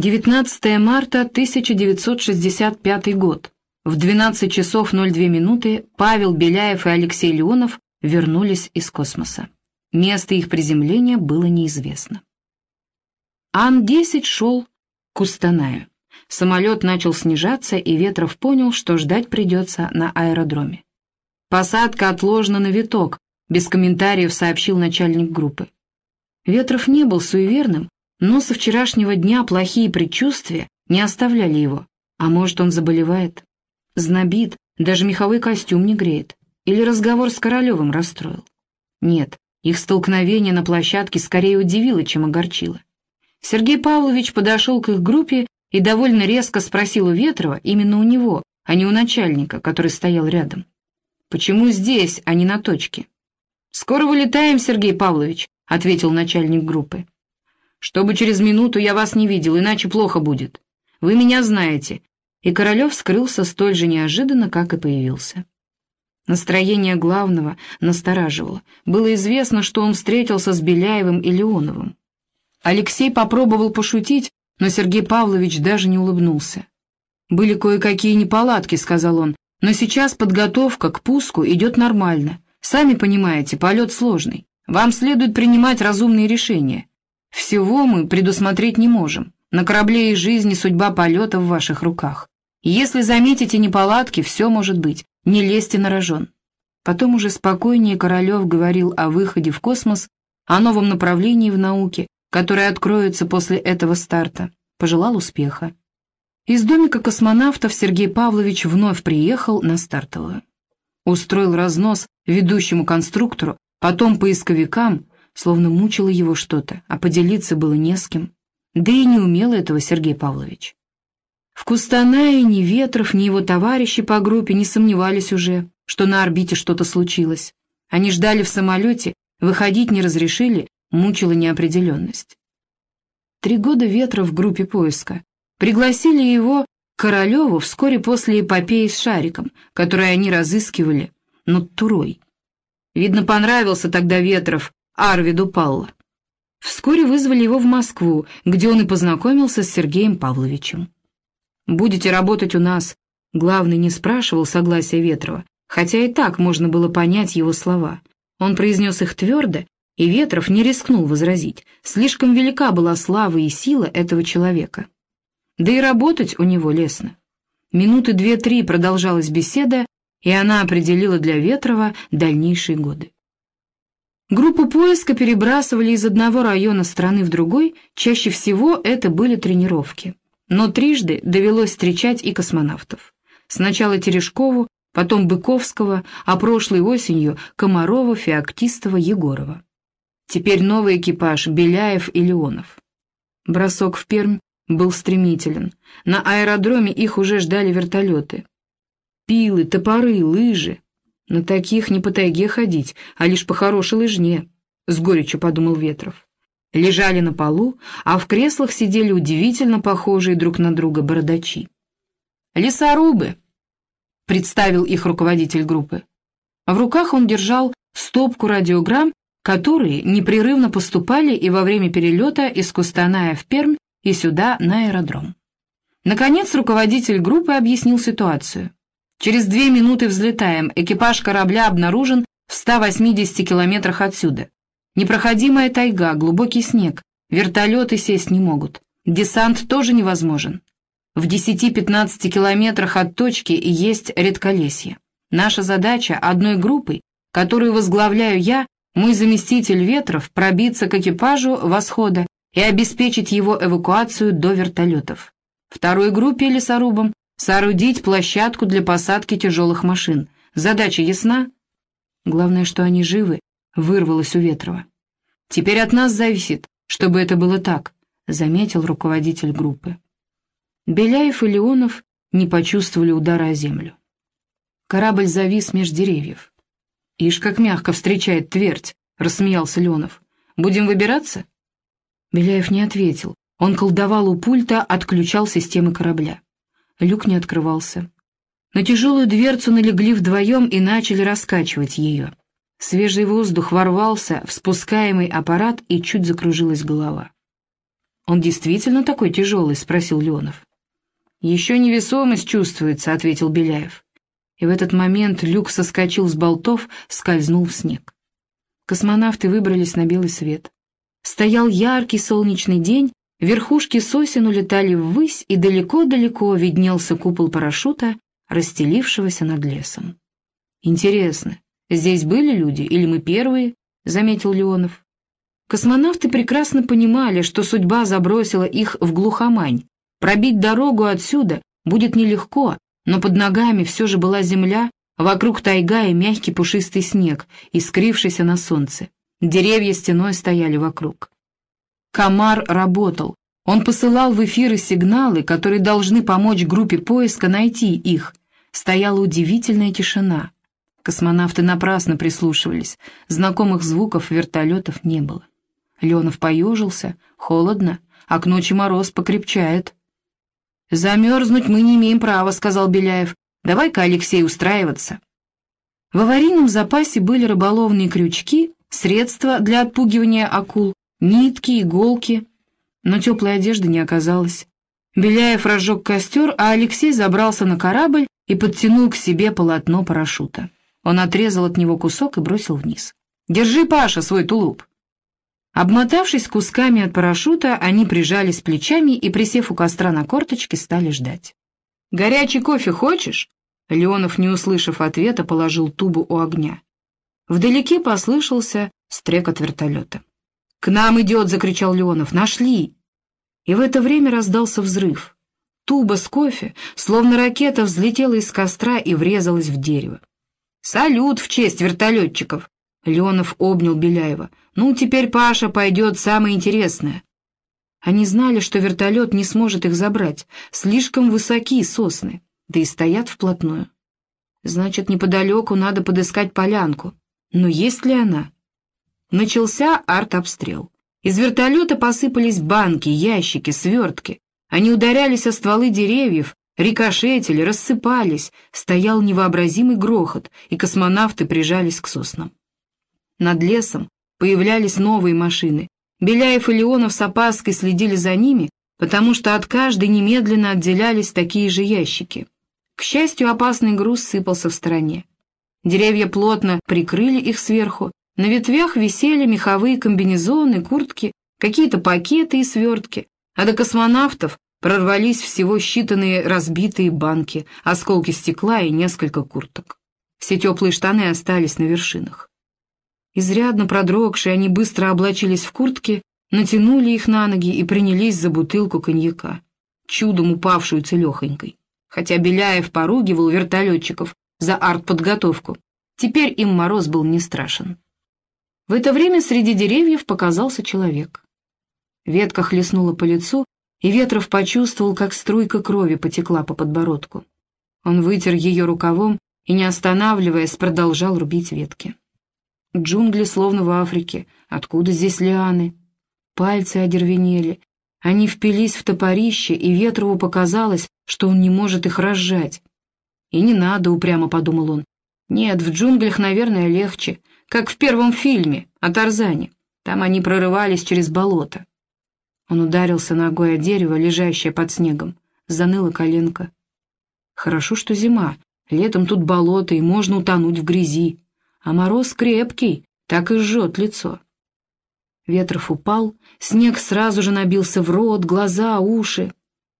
19 марта 1965 год. В 12 часов 02 минуты Павел Беляев и Алексей Леонов вернулись из космоса. Место их приземления было неизвестно. Ан-10 шел к Кустанаю. Самолет начал снижаться, и Ветров понял, что ждать придется на аэродроме. «Посадка отложена на виток», — без комментариев сообщил начальник группы. Ветров не был суеверным, но со вчерашнего дня плохие предчувствия не оставляли его. А может, он заболевает? Знобит, даже меховой костюм не греет. Или разговор с Королевым расстроил? Нет, их столкновение на площадке скорее удивило, чем огорчило. Сергей Павлович подошел к их группе и довольно резко спросил у Ветрова именно у него, а не у начальника, который стоял рядом. «Почему здесь, а не на точке?» «Скоро вылетаем, Сергей Павлович», — ответил начальник группы. «Чтобы через минуту я вас не видел, иначе плохо будет. Вы меня знаете». И Королев скрылся столь же неожиданно, как и появился. Настроение главного настораживало. Было известно, что он встретился с Беляевым и Леоновым. Алексей попробовал пошутить, но Сергей Павлович даже не улыбнулся. «Были кое-какие неполадки», — сказал он, «но сейчас подготовка к пуску идет нормально. Сами понимаете, полет сложный. Вам следует принимать разумные решения. Всего мы предусмотреть не можем. На корабле и жизни судьба полета в ваших руках. Если заметите неполадки, все может быть. Не лезьте на рожон». Потом уже спокойнее Королев говорил о выходе в космос, о новом направлении в науке, которое откроется после этого старта, пожелал успеха. Из домика космонавтов Сергей Павлович вновь приехал на стартовую. Устроил разнос ведущему конструктору, потом поисковикам, словно мучило его что-то, а поделиться было не с кем. Да и не умел этого Сергей Павлович. В Кустанае ни Ветров, ни его товарищи по группе не сомневались уже, что на орбите что-то случилось. Они ждали в самолете, выходить не разрешили, мучила неопределенность. Три года ветра в группе поиска. Пригласили его Королеву вскоре после эпопеи с шариком, который они разыскивали над Турой. Видно, понравился тогда Ветров Арвиду Палла. Вскоре вызвали его в Москву, где он и познакомился с Сергеем Павловичем. «Будете работать у нас», — главный не спрашивал согласия Ветрова, хотя и так можно было понять его слова. Он произнес их твердо и Ветров не рискнул возразить. Слишком велика была слава и сила этого человека. Да и работать у него лестно. Минуты две-три продолжалась беседа, и она определила для Ветрова дальнейшие годы. Группу поиска перебрасывали из одного района страны в другой, чаще всего это были тренировки. Но трижды довелось встречать и космонавтов. Сначала Терешкову, потом Быковского, а прошлой осенью Комарова, Феоктистова, Егорова. Теперь новый экипаж Беляев и Леонов. Бросок в Пермь был стремителен. На аэродроме их уже ждали вертолеты. Пилы, топоры, лыжи. На таких не по тайге ходить, а лишь по хорошей лыжне, — с горечью подумал Ветров. Лежали на полу, а в креслах сидели удивительно похожие друг на друга бородачи. «Лесорубы!» — представил их руководитель группы. В руках он держал стопку радиограмм которые непрерывно поступали и во время перелета из Кустаная в Пермь и сюда на аэродром. Наконец руководитель группы объяснил ситуацию. Через две минуты взлетаем, экипаж корабля обнаружен в 180 километрах отсюда. Непроходимая тайга, глубокий снег, вертолеты сесть не могут. Десант тоже невозможен. В 10-15 километрах от точки есть редколесье. Наша задача одной группой, которую возглавляю я, мой заместитель Ветров пробиться к экипажу восхода и обеспечить его эвакуацию до вертолетов. Второй группе лесорубам соорудить площадку для посадки тяжелых машин. Задача ясна? Главное, что они живы, вырвалось у Ветрова. Теперь от нас зависит, чтобы это было так, заметил руководитель группы. Беляев и Леонов не почувствовали удара о землю. Корабль завис меж деревьев. «Ишь, как мягко встречает твердь!» — рассмеялся Ленов. «Будем выбираться?» Беляев не ответил. Он колдовал у пульта, отключал системы корабля. Люк не открывался. На тяжелую дверцу налегли вдвоем и начали раскачивать ее. Свежий воздух ворвался в спускаемый аппарат, и чуть закружилась голова. «Он действительно такой тяжелый?» — спросил Леонов. «Еще невесомость чувствуется», — ответил Беляев. И в этот момент люк соскочил с болтов, скользнул в снег. Космонавты выбрались на белый свет. Стоял яркий солнечный день, верхушки сосен улетали ввысь, и далеко-далеко виднелся купол парашюта, расстелившегося над лесом. «Интересно, здесь были люди или мы первые?» — заметил Леонов. Космонавты прекрасно понимали, что судьба забросила их в глухомань. Пробить дорогу отсюда будет нелегко, но под ногами все же была земля, вокруг тайга и мягкий пушистый снег, искрившийся на солнце. Деревья стеной стояли вокруг. Комар работал. Он посылал в эфиры сигналы, которые должны помочь группе поиска найти их. Стояла удивительная тишина. Космонавты напрасно прислушивались. Знакомых звуков вертолетов не было. Леонов поежился. Холодно, а к ночи мороз покрепчает. «Замерзнуть мы не имеем права», — сказал Беляев. «Давай-ка, Алексей, устраиваться». В аварийном запасе были рыболовные крючки, средства для отпугивания акул, нитки, иголки, но теплой одежды не оказалось. Беляев разжег костер, а Алексей забрался на корабль и подтянул к себе полотно парашюта. Он отрезал от него кусок и бросил вниз. «Держи, Паша, свой тулуп!» Обмотавшись кусками от парашюта, они прижались плечами и, присев у костра на корточке, стали ждать. «Горячий кофе хочешь?» Леонов, не услышав ответа, положил тубу у огня. Вдалеке послышался стрекот вертолета. «К нам идет!» — закричал Леонов. «Нашли!» И в это время раздался взрыв. Туба с кофе, словно ракета, взлетела из костра и врезалась в дерево. «Салют в честь вертолетчиков!» Леонов обнял Беляева. «Ну, теперь, Паша, пойдет самое интересное». Они знали, что вертолет не сможет их забрать. Слишком высокие сосны, да и стоят вплотную. Значит, неподалеку надо подыскать полянку. Но есть ли она? Начался артобстрел. Из вертолета посыпались банки, ящики, свертки. Они ударялись о стволы деревьев, рикошетили, рассыпались. Стоял невообразимый грохот, и космонавты прижались к соснам. Над лесом появлялись новые машины. Беляев и Леонов с опаской следили за ними, потому что от каждой немедленно отделялись такие же ящики. К счастью, опасный груз сыпался в стороне. Деревья плотно прикрыли их сверху, на ветвях висели меховые комбинезоны, куртки, какие-то пакеты и свертки, а до космонавтов прорвались всего считанные разбитые банки, осколки стекла и несколько курток. Все теплые штаны остались на вершинах. Изрядно продрогшие, они быстро облачились в куртки, натянули их на ноги и принялись за бутылку коньяка, чудом упавшую целехонькой. Хотя Беляев поругивал вертолетчиков за артподготовку, теперь им мороз был не страшен. В это время среди деревьев показался человек. Ветка хлестнула по лицу, и Ветров почувствовал, как струйка крови потекла по подбородку. Он вытер ее рукавом и, не останавливаясь, продолжал рубить ветки. Джунгли словно в Африке. Откуда здесь лианы? Пальцы одервенели. Они впились в топорище, и Ветрову показалось, что он не может их разжать. «И не надо», — упрямо подумал он. «Нет, в джунглях, наверное, легче, как в первом фильме о Тарзане. Там они прорывались через болото». Он ударился ногой о дерево, лежащее под снегом. Заныла коленка. «Хорошо, что зима. Летом тут болото, и можно утонуть в грязи а мороз крепкий, так и жжет лицо. Ветров упал, снег сразу же набился в рот, глаза, уши.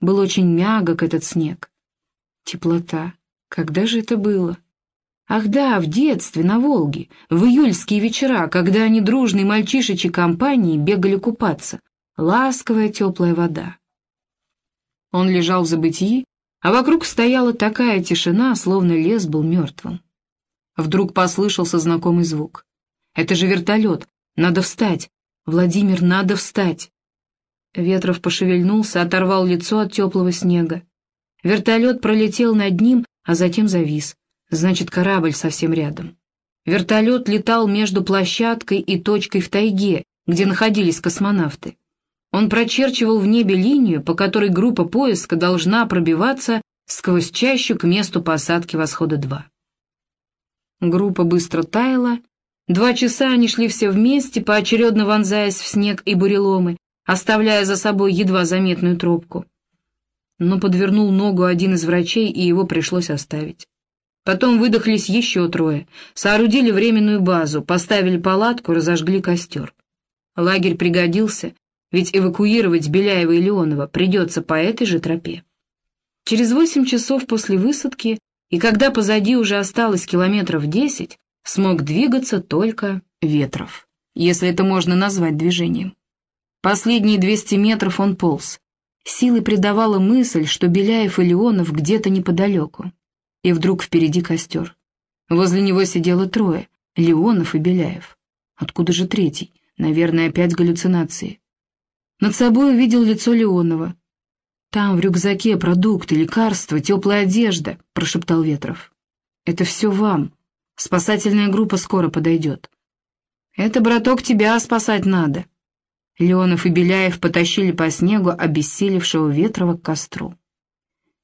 Был очень мягок этот снег. Теплота. Когда же это было? Ах да, в детстве, на Волге, в июльские вечера, когда они дружной мальчишечьей компанией бегали купаться. Ласковая теплая вода. Он лежал в забытии, а вокруг стояла такая тишина, словно лес был мертвым. Вдруг послышался знакомый звук. «Это же вертолет! Надо встать! Владимир, надо встать!» Ветров пошевельнулся, оторвал лицо от теплого снега. Вертолет пролетел над ним, а затем завис. Значит, корабль совсем рядом. Вертолет летал между площадкой и точкой в тайге, где находились космонавты. Он прочерчивал в небе линию, по которой группа поиска должна пробиваться сквозь чащу к месту посадки «Восхода-2». Группа быстро таяла. Два часа они шли все вместе, поочередно вонзаясь в снег и буреломы, оставляя за собой едва заметную тропку. Но подвернул ногу один из врачей, и его пришлось оставить. Потом выдохлись еще трое, соорудили временную базу, поставили палатку, разожгли костер. Лагерь пригодился, ведь эвакуировать Беляева и Леонова придется по этой же тропе. Через восемь часов после высадки, и когда позади уже осталось километров десять, смог двигаться только Ветров, если это можно назвать движением. Последние двести метров он полз. Силы придавала мысль, что Беляев и Леонов где-то неподалеку и вдруг впереди костер. Возле него сидело трое — Леонов и Беляев. Откуда же третий? Наверное, опять галлюцинации. Над собой увидел лицо Леонова. «Там в рюкзаке продукты, лекарства, теплая одежда», — прошептал Ветров. «Это все вам. Спасательная группа скоро подойдет». «Это, браток, тебя спасать надо». Леонов и Беляев потащили по снегу обессилевшего Ветрова к костру.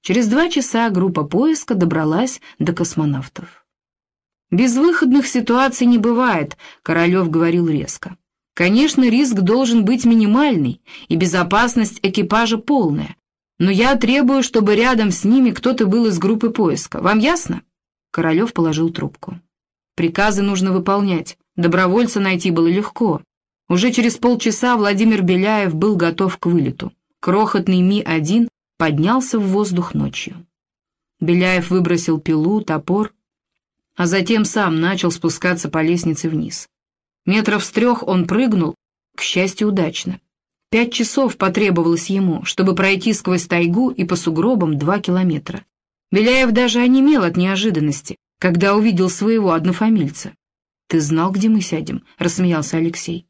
Через два часа группа поиска добралась до космонавтов. «Безвыходных ситуаций не бывает», — Королев говорил резко. «Конечно, риск должен быть минимальный, и безопасность экипажа полная. Но я требую, чтобы рядом с ними кто-то был из группы поиска. Вам ясно?» Королев положил трубку. «Приказы нужно выполнять. Добровольца найти было легко. Уже через полчаса Владимир Беляев был готов к вылету. Крохотный Ми-1 поднялся в воздух ночью. Беляев выбросил пилу, топор, а затем сам начал спускаться по лестнице вниз. Метров с трех он прыгнул, к счастью, удачно. Пять часов потребовалось ему, чтобы пройти сквозь тайгу и по сугробам два километра. Беляев даже онемел от неожиданности, когда увидел своего однофамильца. «Ты знал, где мы сядем?» — рассмеялся Алексей.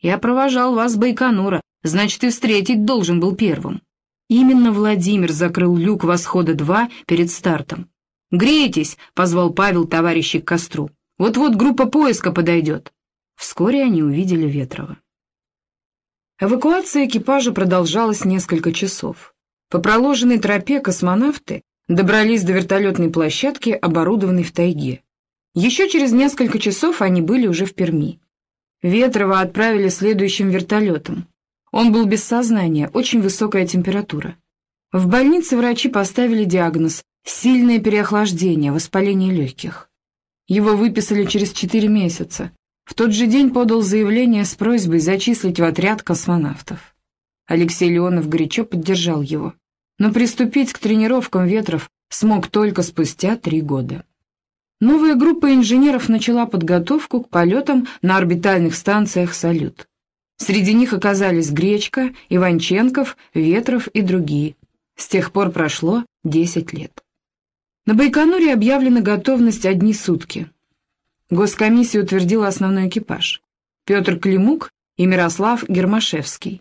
«Я провожал вас с Байконура, значит, и встретить должен был первым». Именно Владимир закрыл люк восхода-2 перед стартом. «Грейтесь!» — позвал Павел товарищей к костру. «Вот-вот группа поиска подойдет». Вскоре они увидели Ветрова. Эвакуация экипажа продолжалась несколько часов. По проложенной тропе космонавты добрались до вертолетной площадки, оборудованной в тайге. Еще через несколько часов они были уже в Перми. Ветрова отправили следующим вертолетом. Он был без сознания, очень высокая температура. В больнице врачи поставили диагноз «сильное переохлаждение, воспаление легких». Его выписали через 4 месяца. В тот же день подал заявление с просьбой зачислить в отряд космонавтов. Алексей Леонов горячо поддержал его. Но приступить к тренировкам ветров смог только спустя три года. Новая группа инженеров начала подготовку к полетам на орбитальных станциях «Салют». Среди них оказались Гречка, Иванченков, Ветров и другие. С тех пор прошло 10 лет. На Байконуре объявлена готовность одни сутки. Госкомиссия утвердила основной экипаж. Петр Климук и Мирослав Гермашевский.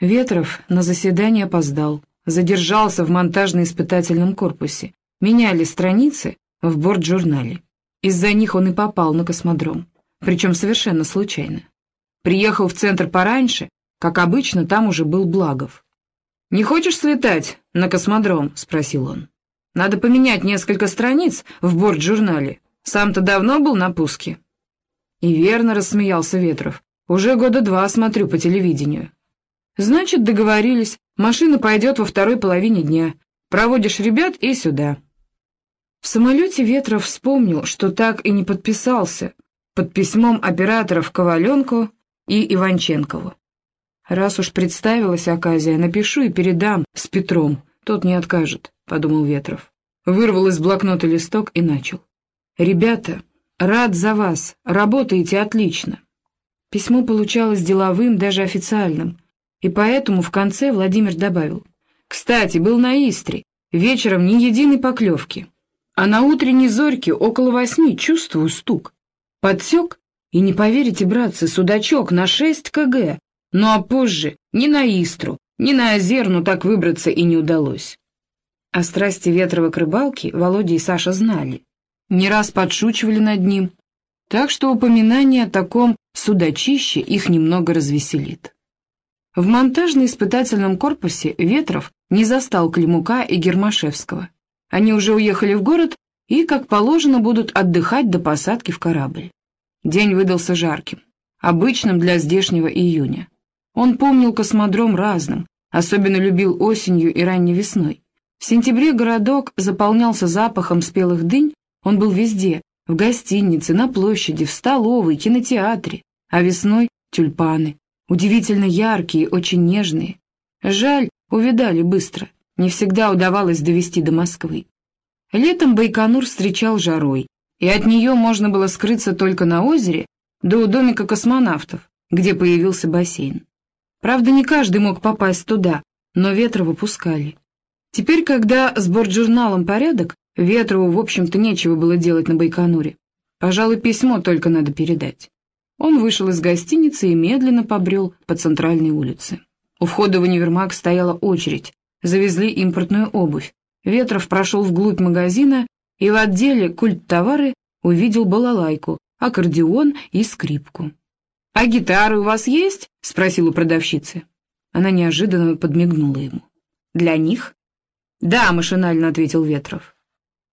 Ветров на заседание опоздал, задержался в монтажно-испытательном корпусе. Меняли страницы в борт-журнале. Из-за них он и попал на космодром, причем совершенно случайно. Приехал в центр пораньше, как обычно, там уже был Благов. «Не хочешь слетать на космодром?» — спросил он. «Надо поменять несколько страниц в борт-журнале. Сам-то давно был на пуске?» И верно рассмеялся Ветров. «Уже года два смотрю по телевидению». «Значит, договорились. Машина пойдет во второй половине дня. Проводишь ребят и сюда». В самолете Ветров вспомнил, что так и не подписался под письмом операторов Коваленко и Иванченкову. «Раз уж представилась оказия, напишу и передам с Петром, тот не откажет», — подумал Ветров. Вырвал из блокнота листок и начал. «Ребята, рад за вас, работаете отлично». Письмо получалось деловым, даже официальным, и поэтому в конце Владимир добавил. «Кстати, был на Истре, вечером ни единой поклевки, а на утренней зорьке около восьми чувствую стук. Подсек и не поверите, братцы, судачок на 6 кг. Ну а позже ни на Истру, ни на Озерну так выбраться и не удалось. О страсти Ветрова к рыбалке Володя и Саша знали. Не раз подшучивали над ним. Так что упоминание о таком судачище их немного развеселит. В монтажно-испытательном корпусе Ветров не застал Климука и Гермашевского. Они уже уехали в город и, как положено, будут отдыхать до посадки в корабль. День выдался жарким, обычным для здешнего июня. Он помнил космодром разным, особенно любил осенью и ранней весной. В сентябре городок заполнялся запахом спелых дынь, он был везде, в гостинице, на площади, в столовой, кинотеатре, а весной — тюльпаны, удивительно яркие, очень нежные. Жаль, увидали быстро, не всегда удавалось довести до Москвы. Летом Байконур встречал жарой, и от нее можно было скрыться только на озере, до домика космонавтов, где появился бассейн. Правда, не каждый мог попасть туда, но ветра выпускали. Теперь, когда с бортжурналом порядок, Ветрову, в общем-то, нечего было делать на Байконуре. Пожалуй, письмо только надо передать. Он вышел из гостиницы и медленно побрел по центральной улице. У входа в универмаг стояла очередь. Завезли импортную обувь. Ветров прошел вглубь магазина и в отделе культ-товары увидел балалайку, аккордеон и скрипку. «А гитары у вас есть?» — спросил у продавщицы. Она неожиданно подмигнула ему. «Для них?» «Да», — машинально ответил Ветров.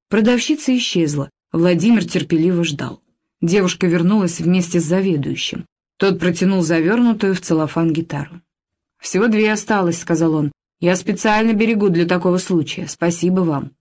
Продавщица исчезла, Владимир терпеливо ждал. Девушка вернулась вместе с заведующим. Тот протянул завернутую в целлофан гитару. «Всего две осталось», — сказал он. «Я специально берегу для такого случая. Спасибо вам».